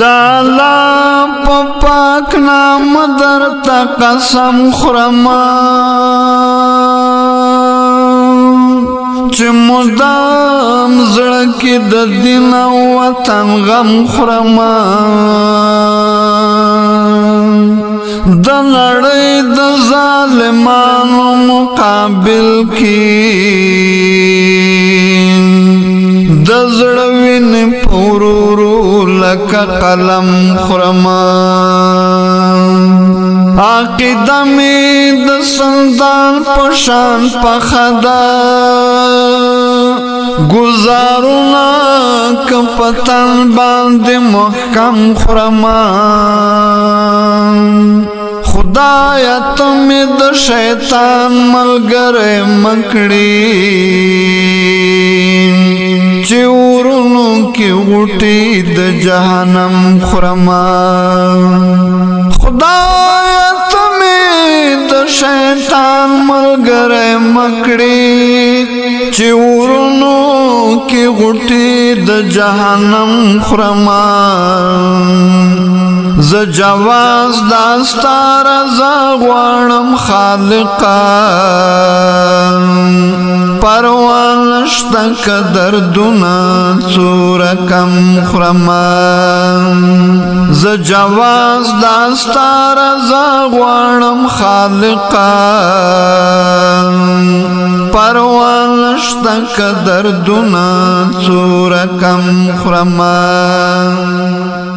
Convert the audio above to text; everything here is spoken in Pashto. دالا پاک نام در تا قسم خرما چې مدام زړه کې د دین او وطن غم خرما د نړۍ د ظالمانو مقابل کې د زړه وینې پورو لک قلم خرما عقیده می د سندان پشان پخدا گزارونا کپتن باندې محکم خرما خدایا تم د شیطان ملګری مکړی چې ورو کې غټي د جهنم خرما خدای ته مې د شیطان ملګری مکړي چې ورونو کې غټي د جهنم خرما ز جواز داستار ز غوانم خالقا پرو ستک دردنا سور کم خرما ز جواز داستار ز غوانم خالقا پروان شتک دردنا سور کم خرما